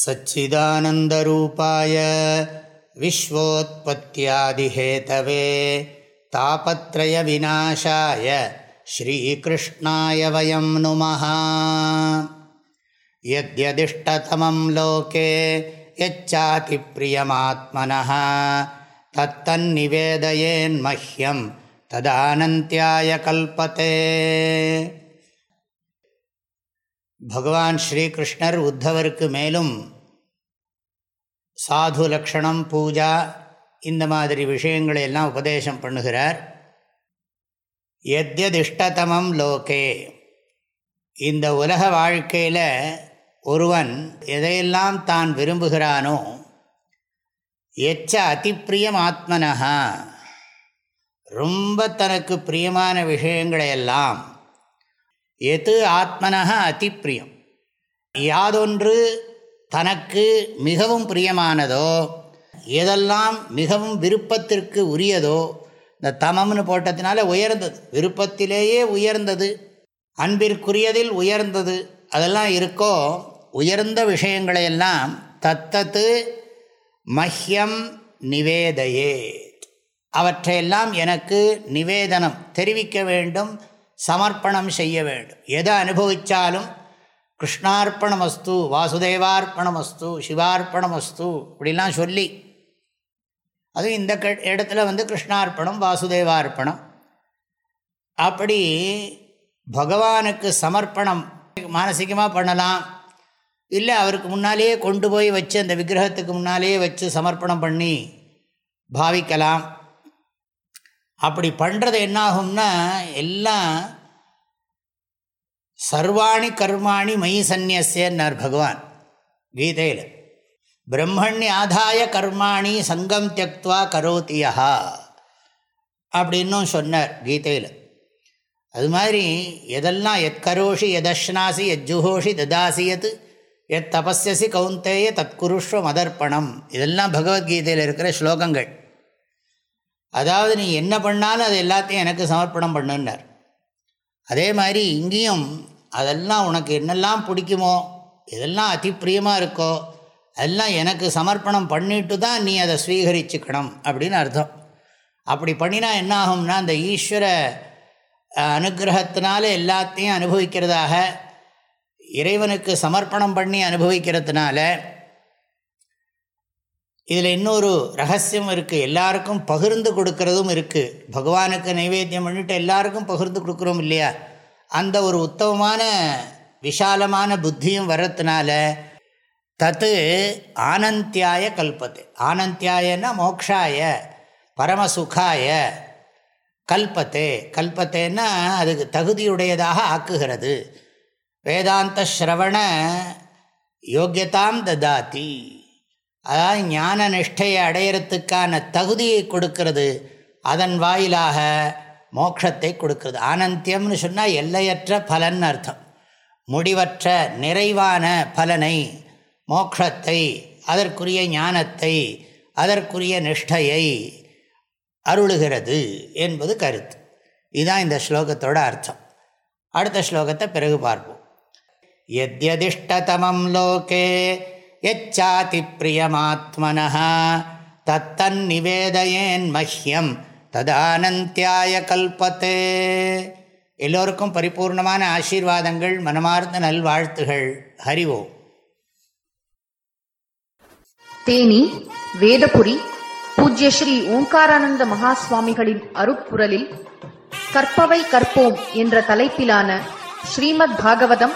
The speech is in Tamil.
सच्चिदानन्दरूपाय विश्वोत्पत्त्यादिहेतवे तापत्रयविनाशाय श्रीकृष्णाय वयं नुमः यद्यदिष्टतमं लोके यच्चातिप्रियमात्मनः तत्तन्निवेदयेन्मह्यं तदानन्त्याय कल्पते பகவான் ஸ்ரீகிருஷ்ணர் உத்தவருக்கு மேலும் சாது லக்ஷணம் பூஜா இந்த மாதிரி விஷயங்களை எல்லாம் உபதேசம் பண்ணுகிறார். எத்யதிஷ்டதமம் லோகே. இந்த உலக வாழ்க்கையில் ஒருவன் எதையெல்லாம் தான் விரும்புகிறானோ எச்ச அதிப்பிரியம் ஆத்மனஹா. ரொம்ப தனக்கு பிரியமான விஷயங்களையெல்லாம் எது ஆத்மனக அதிப்பிரியம் யாதொன்று தனக்கு மிகவும் பிரியமானதோ எதெல்லாம் மிகவும் விருப்பத்திற்கு உரியதோ இந்த தமம்னு போட்டதுனால உயர்ந்தது. விருப்பத்திலேயே உயர்ந்தது அன்பிற்குரியதில் உயர்ந்தது அதெல்லாம் இருக்கோ உயர்ந்த விஷயங்களையெல்லாம் தத்தத்து மஹ்யம் நிவேதையே அவற்றையெல்லாம் எனக்கு நிவேதனம் தெரிவிக்க வேண்டும் சமர்ப்பணம் செய்ய வேண்டும். எதை அனுபவித்தாலும் கிருஷ்ணார்ப்பணமஸ்து வாசுதேவார்ப்பணமஸ்து சிவார்ப்பணமஸ்து இப்படிலாம் சொல்லி அதுவும் இந்த இடத்துல வந்து கிருஷ்ணார்ப்பணம் வாசுதேவார்ப்பணம். அப்படி பகவானுக்கு சமர்ப்பணம் மானசிகமாக பண்ணலாம். இல்லை அவருக்கு முன்னாலேயே கொண்டு போய் வச்சு அந்த விக்கிரகத்துக்கு முன்னாலேயே வச்சு சமர்ப்பணம் பண்ணி பாவிக்கலாம். அப்படி பண்ணுறது என்னாகும்னா எல்லாம் சர்வாணி கர்மாணி மயி சந்நியசேன்னார் பகவான் கீதையில். பிரம்மணி ஆதாய கர்மாணி சங்கம் தியக்துவா கரோத்தியா அப்படின்னும் சொன்னார் கீதையில். அது மாதிரி எதெல்லாம் எத் கரோஷி எதஷ்னாசி எஜ்ஜுஹோஷி ததாசியத் எத் தபஸ்யசி கவுந்தேய தத்குருஷ்வ மதர்ப்பணம் இதெல்லாம் பகவத்கீதையில் இருக்கிற ஸ்லோகங்கள். அதாவது நீ என்ன பண்ணாலும் அது எல்லாத்தையும் எனக்கு சமர்ப்பணம் பண்ணுன்னார். அதே மாதிரி இங்கேயும் அதெல்லாம் உனக்கு என்னெல்லாம் பிடிக்குமோ எதெல்லாம் அதிப்பிரியமாக இருக்கோ அதெல்லாம் எனக்கு சமர்ப்பணம் பண்ணிட்டு தான் நீ அதை ஸ்வீகரிச்சுக்கணும் அப்படின்னு அர்த்தம். அப்படி பண்ணினா என்ன ஆகும்னா அந்த ஈஸ்வர அனுகிரகத்தினால எல்லாத்தையும் அனுபவிக்கிறதாக இறைவனுக்கு சமர்ப்பணம் பண்ணி அனுபவிக்கிறதுனால இதில் இன்னொரு ரகசியம் இருக்குது. எல்லாருக்கும் பகிர்ந்து கொடுக்கறதும் இருக்குது. பகவானுக்கு நைவேத்தியம் பண்ணிட்டு எல்லாருக்கும் பகிர்ந்து கொடுக்குறோம் இல்லையா? அந்த ஒரு உத்தமமான விஷாலமான புத்தியும் வர்றதுனால தத்து ஆனந்தியாய கல்பத்து. ஆனந்தியாயன்னா மோக்ஷாய பரமசுகாய கல்பத்தே. கல்பத்தேன்னா அதுக்கு தகுதியுடையதாக ஆக்குகிறது. வேதாந்த ஸ்ரவண யோக்கியதாம் ததாத்தி அதாவது ஞான நிஷ்டையை அடையிறதுக்கான தகுதியை கொடுக்கறது அதன் வாயிலாக மோட்சத்தை கொடுக்கறது. ஆனந்தியம்னு சொன்னால் எல்லையற்ற பலன் அர்த்தம். முடிவற்ற நிறைவான பலனை மோட்சத்தை அதற்குரிய ஞானத்தை அதற்குரிய நிஷ்டையை அருளுகிறது என்பது கருத்து. இதுதான் இந்த ஸ்லோகத்தோட அர்த்தம். அடுத்த ஸ்லோகத்தை பிறகு பார்ப்போம். எத்யதிஷ்டதமம் லோகே எச்சாதி பிரியமாத்மன தத்தன்னிவேதயேன் மஹ்யம் ததானந்தியாய கல்பத்தே. எல்லோருக்கும் பரிபூர்ணமான ஆசீர்வாதங்கள் மனமார்ந்த நல்வாழ்த்துகள். ஹரிவோம் தேனி வேதபுரி பூஜ்ய ஸ்ரீ ஓம்காரானந்த மகா சுவாமிகளின் அருப்புரலில் கற்பவை கற்போம் என்ற தலைப்பிலான ஸ்ரீமத் பாகவதம்